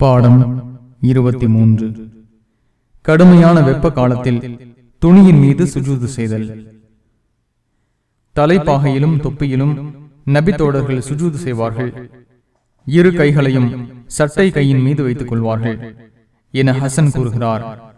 பாடம் இருபத்தி மூன்று. கடுமையான வெப்ப காலத்தில் துணியின் மீது சுஜூது செய்தல். தலைப்பாகையிலும் தொப்பியிலும் நபித்தோடர்கள் சுஜூது செய்வார்கள். இரு கைகளையும் சட்டை கையின் மீது வைத்துக் கொள்வார்கள் என ஹசன் கூறுகிறார்.